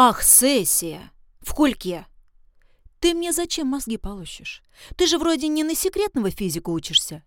Ах, сессия! В кульке! Ты мне зачем мозги полощешь? Ты же вроде не на секретного физика учишься.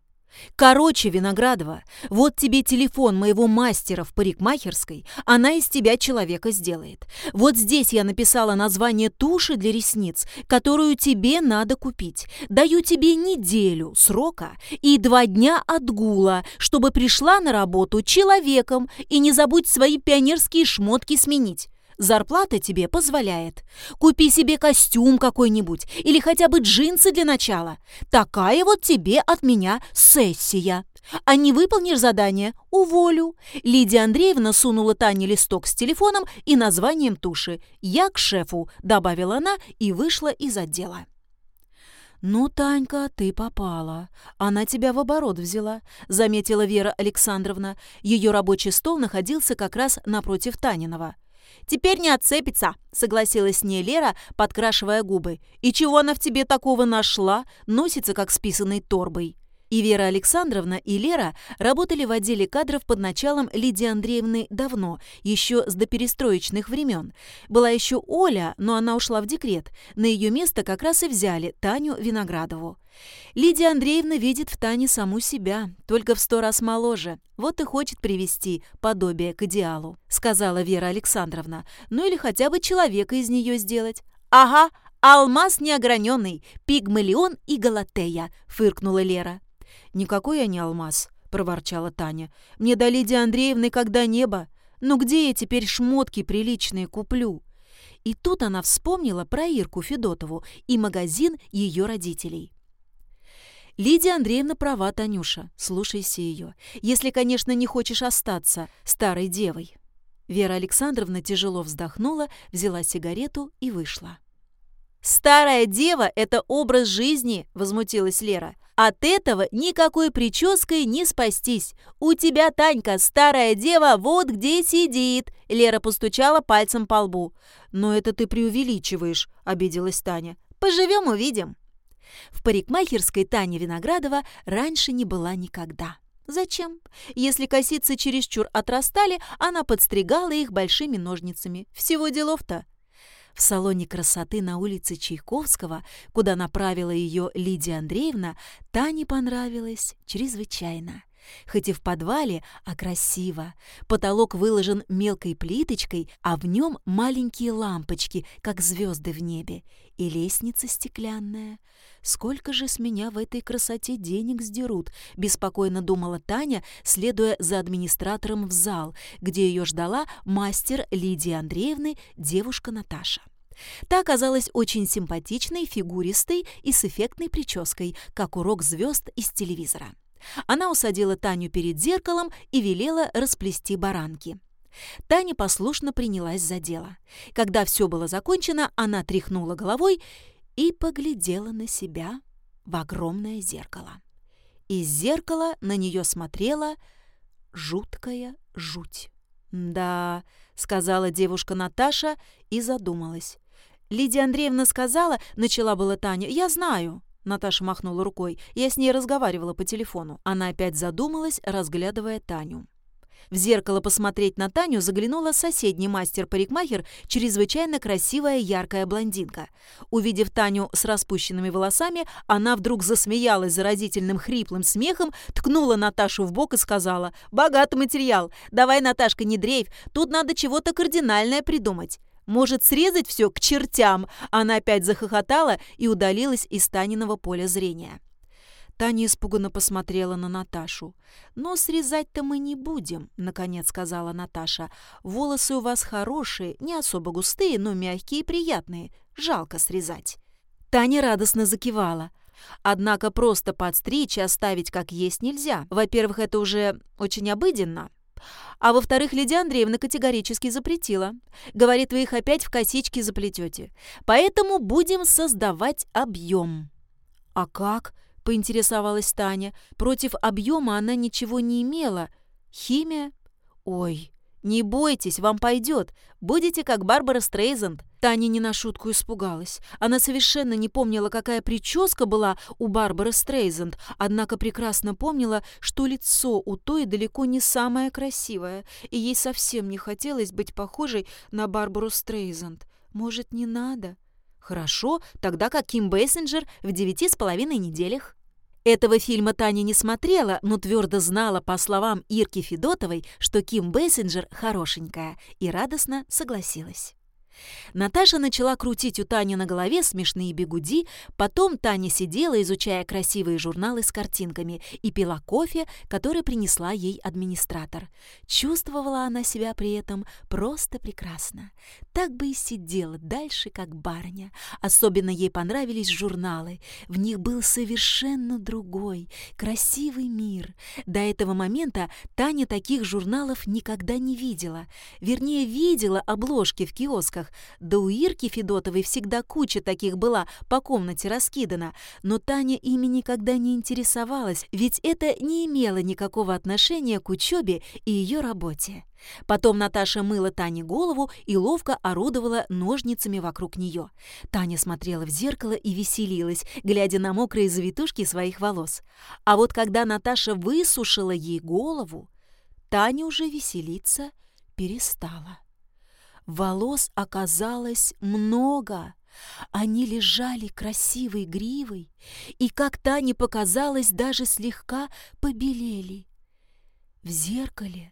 Короче, Виноградова, вот тебе телефон моего мастера в парикмахерской, она из тебя человека сделает. Вот здесь я написала название туши для ресниц, которую тебе надо купить. Даю тебе неделю срока и два дня отгула, чтобы пришла на работу человеком и не забудь свои пионерские шмотки сменить. Зарплата тебе позволяет. Купи себе костюм какой-нибудь или хотя бы джинсы для начала. Такая вот тебе от меня сессия. А не выполнишь задание – уволю. Лидия Андреевна сунула Тане листок с телефоном и названием туши. «Я к шефу», – добавила она и вышла из отдела. «Ну, Танька, ты попала. Она тебя в оборот взяла», — заметила Вера Александровна. Ее рабочий стол находился как раз напротив Таниного. «Теперь не отцепится», — согласилась с ней Лера, подкрашивая губы. «И чего она в тебе такого нашла? Носится, как с писаной торбой». И Вера Александровна, и Лера работали в отделе кадров под началом Лидии Андреевны давно, еще с доперестроечных времен. Была еще Оля, но она ушла в декрет. На ее место как раз и взяли Таню Виноградову. Лидия Андреевна видит в Тане саму себя, только в сто раз моложе. Вот и хочет привести подобие к идеалу, сказала Вера Александровна. Ну или хотя бы человека из нее сделать. «Ага, алмаз неограненный, пигмалион и галатея», — фыркнула Лера. «Никакой я не алмаз», — проворчала Таня. «Мне до Лидии Андреевны когда небо. Ну где я теперь шмотки приличные куплю?» И тут она вспомнила про Ирку Федотову и магазин ее родителей. Лидия Андреевна права, Танюша, слушайся ее. Если, конечно, не хочешь остаться старой девой. Вера Александровна тяжело вздохнула, взяла сигарету и вышла. «Старая дева – это образ жизни!» – возмутилась Лера. «От этого никакой прической не спастись. У тебя, Танька, старая дева, вот где сидит!» Лера постучала пальцем по лбу. «Но это ты преувеличиваешь», – обиделась Таня. «Поживем – увидим». В парикмахерской Таня Виноградова раньше не была никогда. Зачем? Если косицы чересчур отрастали, она подстригала их большими ножницами. Всего делов-то. В салоне красоты на улице Чайковского, куда направила ее Лидия Андреевна, Тане понравилось чрезвычайно. Хоть и в подвале, а красиво. Потолок выложен мелкой плиточкой, а в нем маленькие лампочки, как звезды в небе. И лестница стеклянная. Сколько же с меня в этой красоте денег сдерут, беспокойно думала Таня, следуя за администратором в зал, где ее ждала мастер Лидии Андреевны, девушка Наташа. Та оказалась очень симпатичной, фигуристой и с эффектной прической, как урок звезд из телевизора. Она усадила Таню перед зеркалом и велела расплести баранки. Таня послушно принялась за дело. Когда все было закончено, она тряхнула головой и поглядела на себя в огромное зеркало. Из зеркала на нее смотрела жуткая жуть. «Да», — сказала девушка Наташа и задумалась. «Лидия Андреевна сказала, — начала была Таня, — я знаю». Наташа махнула рукой. Я с ней разговаривала по телефону. Она опять задумалась, разглядывая Таню. В зеркало посмотреть на Таню заглянула соседний мастер-парикмахер, чрезвычайно красивая яркая блондинка. Увидев Таню с распущенными волосами, она вдруг засмеялась заразительным хриплым смехом, ткнула Наташу в бок и сказала «Богатый материал! Давай, Наташка, не дрейф, тут надо чего-то кардинальное придумать». Может, срезать все к чертям?» Она опять захохотала и удалилась из Таниного поля зрения. Таня испуганно посмотрела на Наташу. «Но срезать-то мы не будем», — наконец сказала Наташа. «Волосы у вас хорошие, не особо густые, но мягкие и приятные. Жалко срезать». Таня радостно закивала. Однако просто подстричь и оставить как есть нельзя. Во-первых, это уже очень обыденно. А во-вторых, Лидия Андреевна категорически запретила. Говорит, вы их опять в косички заплетете. Поэтому будем создавать объем. «А как?» — поинтересовалась Таня. Против объема она ничего не имела. Химия? Ой, «Не бойтесь, вам пойдет. Будете как Барбара Стрейзенд». Таня не на шутку испугалась. Она совершенно не помнила, какая прическа была у Барбары Стрейзенд, однако прекрасно помнила, что лицо у той далеко не самое красивое, и ей совсем не хотелось быть похожей на Барбару Стрейзенд. Может, не надо? Хорошо, тогда как Ким Бейсенджер в девяти с половиной неделях. Этого фильма Таня не смотрела, но твердо знала, по словам Ирки Федотовой, что Ким Бейсенджер хорошенькая, и радостно согласилась. Наташа начала крутить у Тани на голове смешные бегуди, потом Таня сидела, изучая красивые журналы с картинками, и пила кофе, который принесла ей администратор. Чувствовала она себя при этом просто прекрасно. Так бы и сидела дальше, как барыня. Особенно ей понравились журналы. В них был совершенно другой, красивый мир. До этого момента Таня таких журналов никогда не видела. Вернее, видела обложки в киосках, да у Ирки Федотовой всегда куча таких была, по комнате раскидана, но Таня ими никогда не интересовалась, ведь это не имело никакого отношения к учебе и ее работе. Потом Наташа мыла Тане голову и ловко орудовала ножницами вокруг нее. Таня смотрела в зеркало и веселилась, глядя на мокрые завитушки своих волос. А вот когда Наташа высушила ей голову, Таня уже веселиться перестала. Волос оказалось много. Они лежали красивой гривой и, как Тане показалось, даже слегка побелели. В зеркале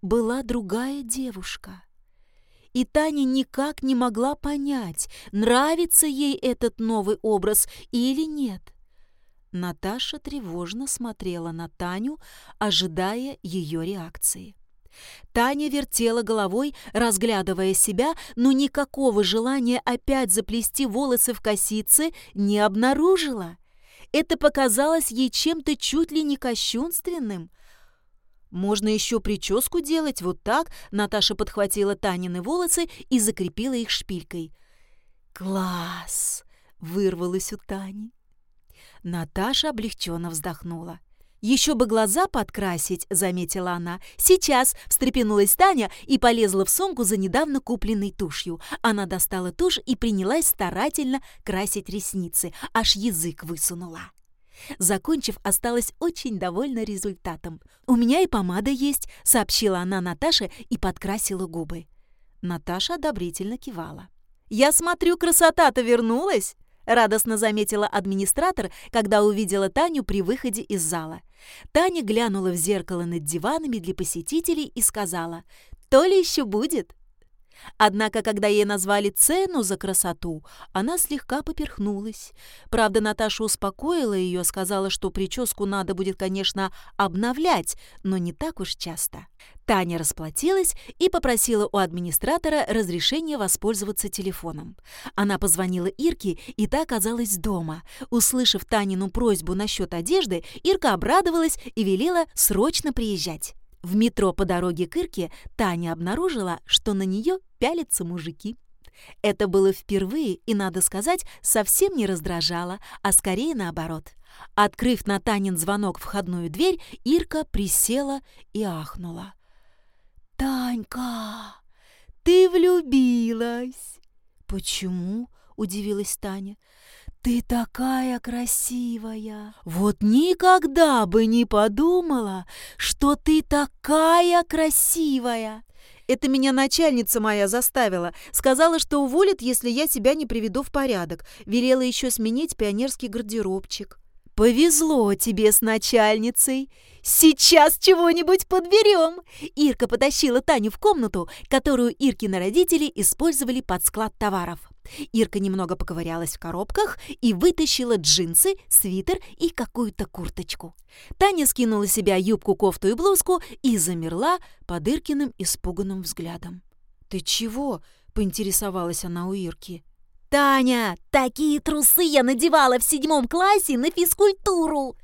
была другая девушка. И Таня никак не могла понять, нравится ей этот новый образ или нет. Наташа тревожно смотрела на Таню, ожидая ее реакции. Таня вертела головой, разглядывая себя, но никакого желания опять заплести волосы в косицы не обнаружила. Это показалось ей чем-то чуть ли не кощунственным. «Можно еще прическу делать вот так», — Наташа подхватила Танины волосы и закрепила их шпилькой. «Класс!» — вырвалось у Тани. Наташа облегченно вздохнула. «Еще бы глаза подкрасить», — заметила она. «Сейчас!» — встрепенулась Таня и полезла в сумку за недавно купленной тушью. Она достала тушь и принялась старательно красить ресницы, аж язык высунула. Закончив, осталась очень довольна результатом. «У меня и помада есть», — сообщила она Наташе и подкрасила губы. Наташа одобрительно кивала. «Я смотрю, красота-то вернулась!» радостно заметила администратор, когда увидела Таню при выходе из зала. Таня глянула в зеркало над диванами для посетителей и сказала, «То ли еще будет?» Однако, когда ей назвали цену за красоту, она слегка поперхнулась. Правда, Наташа успокоила ее, сказала, что прическу надо будет, конечно, обновлять, но не так уж часто. Таня расплатилась и попросила у администратора разрешения воспользоваться телефоном. Она позвонила Ирке, и та оказалась дома. Услышав Танину просьбу насчет одежды, Ирка обрадовалась и велела срочно приезжать. В метро по дороге к Ирке Таня обнаружила, что на нее пялятся мужики. Это было впервые и, надо сказать, совсем не раздражало, а скорее наоборот. Открыв на Танин звонок входную дверь, Ирка присела и ахнула. «Танька, ты влюбилась!» «Почему?» — удивилась Таня. «Ты такая красивая! Вот никогда бы не подумала, что ты такая красивая!» Это меня начальница моя заставила. Сказала, что уволит, если я себя не приведу в порядок. Велела еще сменить пионерский гардеробчик. «Повезло тебе с начальницей. Сейчас чего-нибудь подберем!» Ирка потащила Таню в комнату, которую Иркины родители использовали под склад товаров. Ирка немного поковырялась в коробках и вытащила джинсы, свитер и какую-то курточку. Таня скинула с себя юбку, кофту и блузку и замерла под Иркиным испуганным взглядом. «Ты чего?» — поинтересовалась она у Ирки. «Таня, такие трусы я надевала в седьмом классе на физкультуру!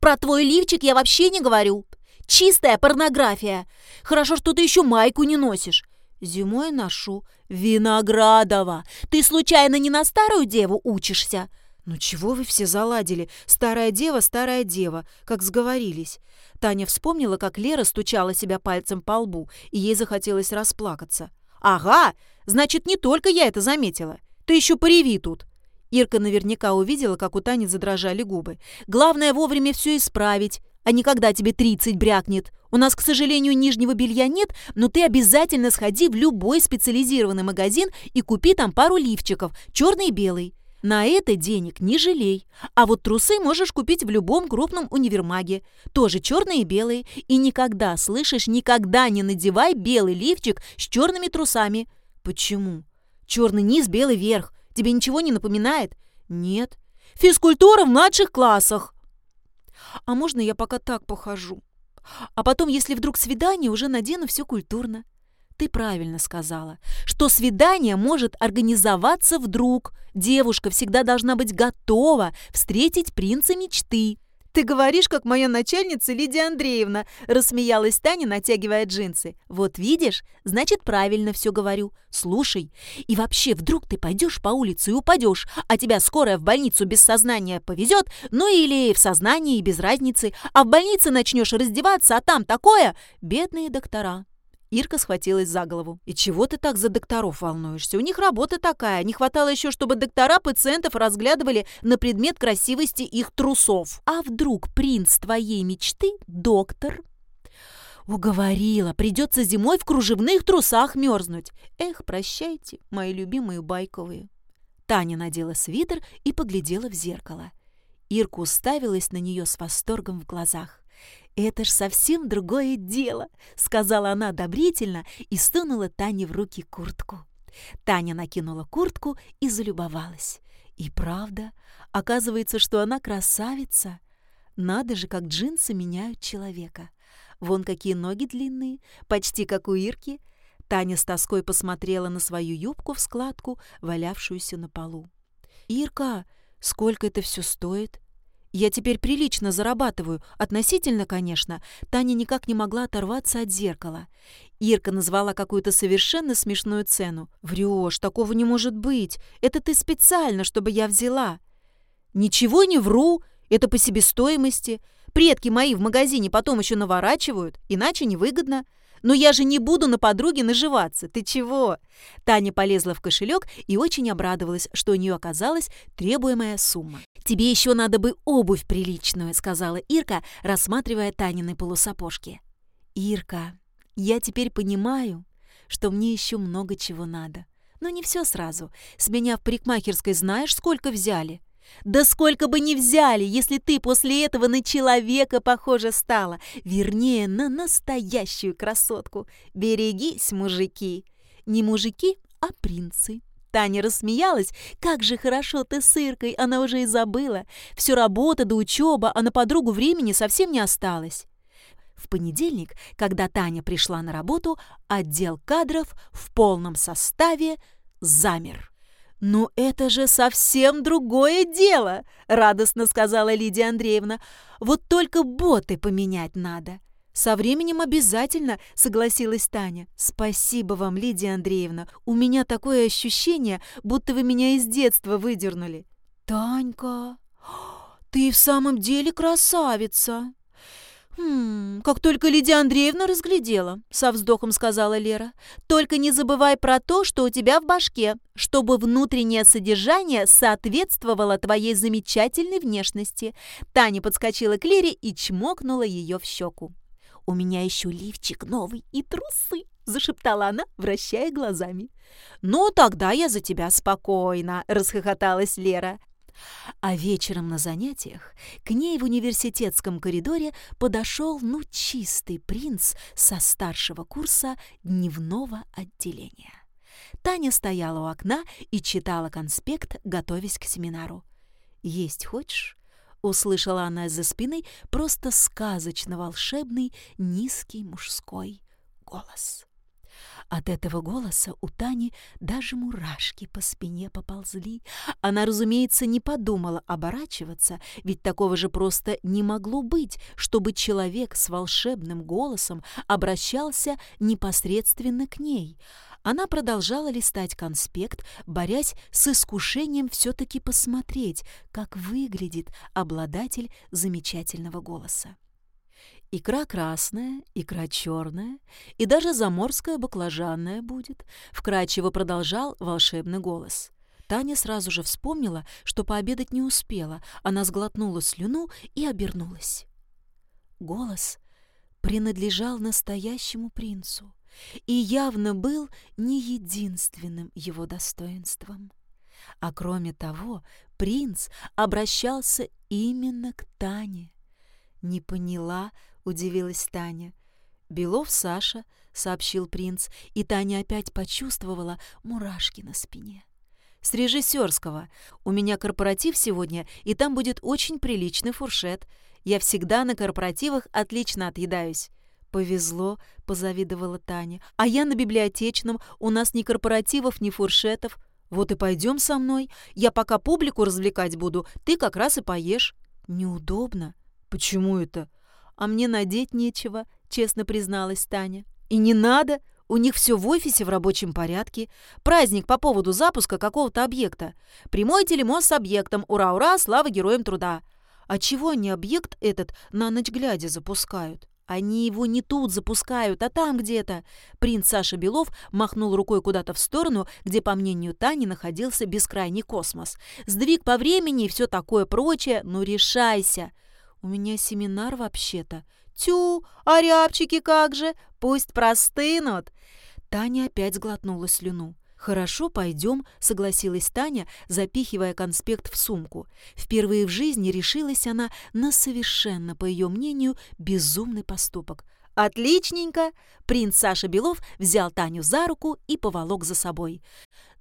Про твой лифчик я вообще не говорю. Чистая порнография. Хорошо, что ты еще майку не носишь. Зимой ношу. Виноградова, ты случайно не на старую деву учишься? «Ну чего вы все заладили? Старая дева, старая дева, как сговорились». Таня вспомнила, как Лера стучала себя пальцем по лбу, и ей захотелось расплакаться. «Ага! Значит, не только я это заметила. Ты еще пореви тут!» Ирка наверняка увидела, как у Тани задрожали губы. «Главное вовремя все исправить, а не когда тебе тридцать брякнет. У нас, к сожалению, нижнего белья нет, но ты обязательно сходи в любой специализированный магазин и купи там пару лифчиков, черный и белый. На это денег не жалей. А вот трусы можешь купить в любом крупном универмаге. Тоже черные и белые. И никогда, слышишь, никогда не надевай белый лифчик с черными трусами. Почему? Черный низ, белый верх. Тебе ничего не напоминает? Нет. Физкультура в младших классах. А можно я пока так похожу? А потом, если вдруг свидание, уже надену все культурно. Ты правильно сказала, что свидание может организоваться вдруг. Девушка всегда должна быть готова встретить принца мечты. «Ты говоришь, как моя начальница Лидия Андреевна», – рассмеялась Таня, натягивая джинсы. «Вот видишь, значит, правильно все говорю. Слушай, и вообще, вдруг ты пойдешь по улице и упадешь, а тебя скорая в больницу без сознания повезет, ну или в сознании без разницы, а в больнице начнешь раздеваться, а там такое? Бедные доктора». Ирка схватилась за голову. «И чего ты так за докторов волнуешься? У них работа такая. Не хватало еще, чтобы доктора пациентов разглядывали на предмет красивости их трусов. А вдруг принц твоей мечты – доктор?» Уговорила, придется зимой в кружевных трусах мерзнуть. Эх, прощайте, мои любимые байковые. Таня надела свитер и поглядела в зеркало. Ирка уставилась на нее с восторгом в глазах. «Это ж совсем другое дело», — сказала она одобрительно и сунула Тане в руки куртку. Таня накинула куртку и залюбовалась. И правда, оказывается, что она красавица. Надо же, как джинсы меняют человека. Вон какие ноги длинные, почти как у Ирки. Таня с тоской посмотрела на свою юбку в складку, валявшуюся на полу. «Ирка, сколько это все стоит?» Я теперь прилично зарабатываю, относительно, конечно. Таня никак не могла оторваться от зеркала. Ирка назвала какую-то совершенно смешную цену. «Врешь, такого не может быть. Это ты специально, чтобы я взяла». «Ничего не вру. Это по себестоимости. Предки мои в магазине потом еще наворачивают, иначе невыгодно. Но я же не буду на подруге наживаться. Ты чего?» Таня полезла в кошелек и очень обрадовалась, что у нее оказалась требуемая сумма. «Тебе еще надо бы обувь приличную», — сказала Ирка, рассматривая Танины полусапожки. «Ирка, я теперь понимаю, что мне еще много чего надо. Но не все сразу. С меня в парикмахерской знаешь, сколько взяли?» Да сколько бы ни взяли, если ты после этого на человека похожа стала, вернее, на настоящую красотку. Берегись, мужики. Не мужики, а принцы. Таня рассмеялась. «Как же хорошо ты с Иркой, она уже и забыла. Все работа да учеба, а на подругу времени совсем не осталось». В понедельник, когда Таня пришла на работу, отдел кадров в полном составе замер. «Ну это же совсем другое дело!» – радостно сказала Лидия Андреевна. «Вот только боты поменять надо». «Со временем обязательно», — согласилась Таня. «Спасибо вам, Лидия Андреевна. У меня такое ощущение, будто вы меня из детства выдернули». «Танька, ты в самом деле красавица!» «Хм, как только Лидия Андреевна разглядела», — со вздохом сказала Лера. «Только не забывай про то, что у тебя в башке, чтобы внутреннее содержание соответствовало твоей замечательной внешности». Таня подскочила к Лере и чмокнула ее в щеку. «У меня еще лифчик новый и трусы», — зашептала она, вращая глазами. «Ну, тогда я за тебя спокойно», — расхохоталась Лера. А вечером на занятиях к ней в университетском коридоре подошел, ну, чистый принц со старшего курса дневного отделения. Таня стояла у окна и читала конспект, готовясь к семинару. «Есть хочешь?» — услышала она за спиной просто сказочно волшебный низкий мужской голос. От этого голоса у Тани даже мурашки по спине поползли. Она, разумеется, не подумала оборачиваться, ведь такого же просто не могло быть, чтобы человек с волшебным голосом обращался непосредственно к ней. Она продолжала листать конспект, борясь с искушением все-таки посмотреть, как выглядит обладатель замечательного голоса. Икра красная, икра черная и даже заморская баклажанная будет, вкрадчиво продолжал волшебный голос. Таня сразу же вспомнила, что пообедать не успела. Она сглотнула слюну и обернулась. Голос принадлежал настоящему принцу и явно был не единственным его достоинством. А кроме того, принц обращался именно к Тане. «Не поняла», — удивилась Таня. «Белов Саша», — сообщил принц, и Таня опять почувствовала мурашки на спине. «С режиссерского. У меня корпоратив сегодня, и там будет очень приличный фуршет. Я всегда на корпоративах отлично отъедаюсь. «Повезло», — позавидовала Таня. «А я на библиотечном, у нас ни корпоративов, ни фуршетов. Вот и пойдем со мной. Я пока публику развлекать буду, ты как раз и поешь». «Неудобно». «Почему это?» «А мне надеть нечего», — честно призналась Таня. «И не надо. У них все в офисе в рабочем порядке. Праздник по поводу запуска какого-то объекта. Прямой телемост с объектом. Ура-ура, слава героям труда. А чего они объект этот на ночь глядя запускают? Они его не тут запускают, а там где-то. Принц Саша Белов махнул рукой куда-то в сторону, где, по мнению Тани, находился бескрайний космос. Сдвиг по времени и все такое прочее, ну решайся. У меня семинар вообще-то. Тю, а рябчики как же? Пусть простынут. Таня опять сглотнула слюну. «Хорошо, пойдем», — согласилась Таня, запихивая конспект в сумку. Впервые в жизни решилась она на совершенно, по ее мнению, безумный поступок. «Отличненько!» Принц Саша Белов взял Таню за руку и поволок за собой.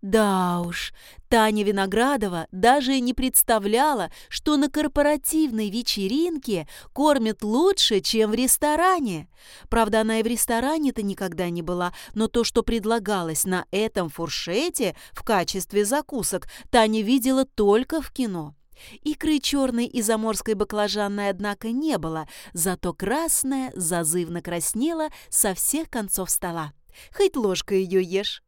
Да уж, Таня Виноградова даже не представляла, что на корпоративной вечеринке кормят лучше, чем в ресторане. Правда, она и в ресторане-то никогда не была, но то, что предлагалось на этом фуршете в качестве закусок, Таня видела только в кино. Икры черной и заморской баклажанной, однако, не было, зато красная зазывно краснела со всех концов стола. Хоть ложкой ее ешь.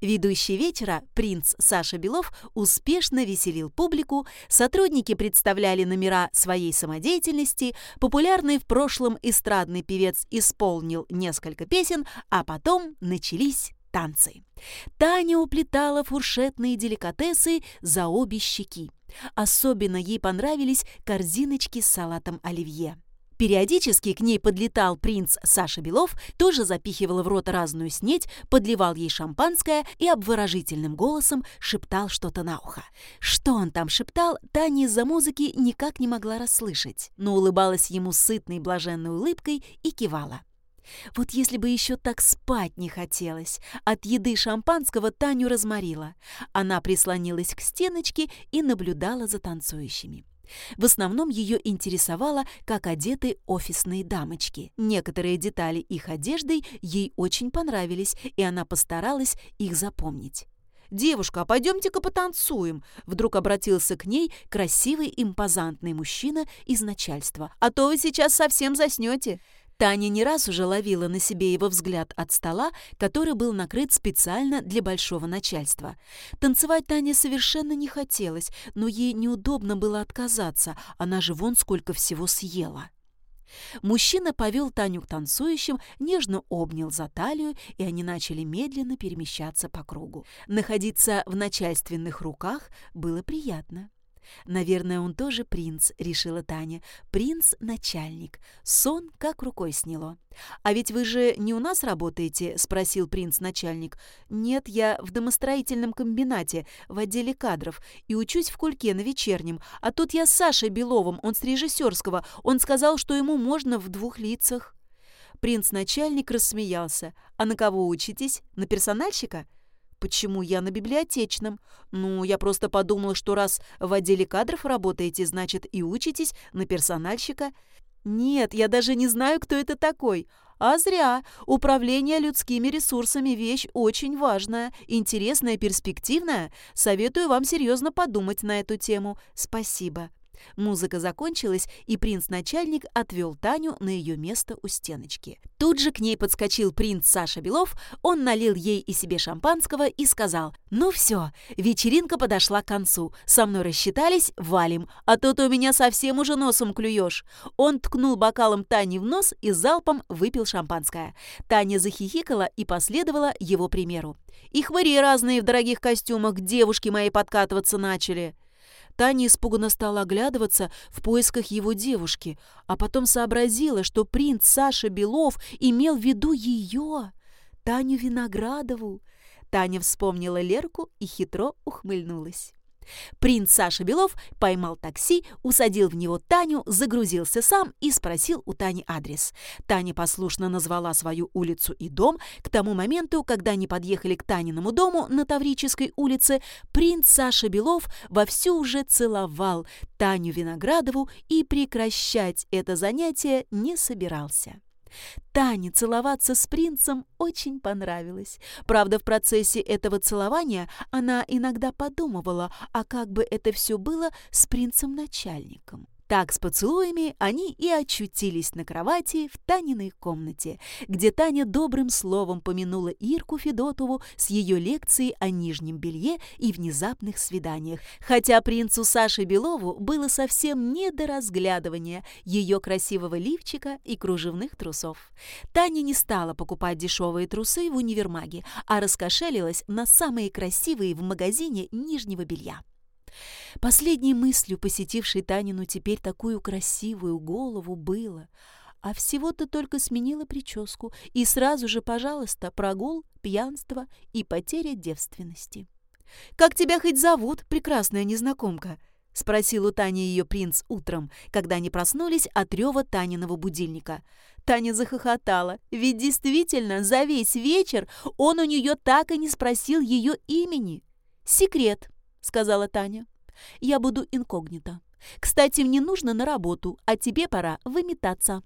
Ведущий вечера, принц Саша Белов, успешно веселил публику, сотрудники представляли номера своей самодеятельности, популярный в прошлом эстрадный певец исполнил несколько песен, а потом начались танцы. Таня уплетала фуршетные деликатесы за обе щеки. Особенно ей понравились корзиночки с салатом оливье. Периодически к ней подлетал принц Саша Белов, тоже запихивал в рот разную снеть, подливал ей шампанское и обворожительным голосом шептал что-то на ухо. Что он там шептал, Таня из-за музыки никак не могла расслышать, но улыбалась ему сытной блаженной улыбкой и кивала. Вот если бы еще так спать не хотелось. От еды шампанского Таню разморила. Она прислонилась к стеночке и наблюдала за танцующими. В основном ее интересовало, как одеты офисные дамочки. Некоторые детали их одежды ей очень понравились, и она постаралась их запомнить. «Девушка, а пойдемте-ка потанцуем!» Вдруг обратился к ней красивый импозантный мужчина из начальства. «А то вы сейчас совсем заснете!» Таня не раз уже ловила на себе его взгляд от стола, который был накрыт специально для большого начальства. Танцевать Тане совершенно не хотелось, но ей неудобно было отказаться, она же вон сколько всего съела. Мужчина повел Таню к танцующим, нежно обнял за талию, и они начали медленно перемещаться по кругу. Находиться в начальственных руках было приятно. «Наверное, он тоже принц», — решила Таня. «Принц-начальник. Сон как рукой сняло». «А ведь вы же не у нас работаете?» — спросил принц-начальник. «Нет, я в домостроительном комбинате, в отделе кадров, и учусь в Кульке на вечернем. А тут я с Сашей Беловым, он с режиссерского. Он сказал, что ему можно в двух лицах». Принц-начальник рассмеялся. «А на кого учитесь? На персональщика?» Почему я на библиотечном? Ну, я просто подумала, что раз в отделе кадров работаете, значит и учитесь на персональщика. Нет, я даже не знаю, кто это такой. А зря. Управление людскими ресурсами – вещь очень важная, интересная, перспективная. Советую вам серьезно подумать на эту тему. Спасибо. Музыка закончилась, и принц-начальник отвел Таню на ее место у стеночки. Тут же к ней подскочил принц Саша Белов, он налил ей и себе шампанского и сказал, «Ну все, вечеринка подошла к концу, со мной рассчитались, валим, а то ты у меня совсем уже носом клюешь». Он ткнул бокалом Тани в нос и залпом выпил шампанское. Таня захихикала и последовала его примеру. «И хвыри разные в дорогих костюмах девушки мои подкатываться начали». Таня испуганно стала оглядываться в поисках его девушки, а потом сообразила, что принц Саша Белов имел в виду ее, Таню Виноградову. Таня вспомнила Лерку и хитро ухмыльнулась. Принц Саша Белов поймал такси, усадил в него Таню, загрузился сам и спросил у Тани адрес. Таня послушно назвала свою улицу и дом. К тому моменту, когда они подъехали к Таниному дому на Таврической улице, принц Саша Белов вовсю уже целовал Таню Виноградову и прекращать это занятие не собирался. Тане целоваться с принцем очень понравилось. Правда, в процессе этого целования она иногда подумывала, а как бы это все было с принцем-начальником. Так с поцелуями они и очутились на кровати в Таниной комнате, где Таня добрым словом помянула Ирку Федотову с ее лекцией о нижнем белье и внезапных свиданиях, хотя принцу Саше Белову было совсем не до разглядывания ее красивого лифчика и кружевных трусов. Таня не стала покупать дешевые трусы в универмаге, а раскошелилась на самые красивые в магазине нижнего белья. Последней мыслью, посетившей Танину теперь такую красивую голову, было а всего-то только сменила прическу, и сразу же, пожалуйста, прогул, пьянство и потеря девственности. «Как тебя хоть зовут, прекрасная незнакомка?» — спросил у Тани ее принц утром, когда они проснулись от рева Таниного будильника. Таня захохотала, ведь действительно за весь вечер он у нее так и не спросил ее имени. «Секрет», — сказала Таня. Я буду инкогнито. Кстати, мне нужно на работу, а тебе пора выметаться.